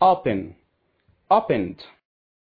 open. Opened.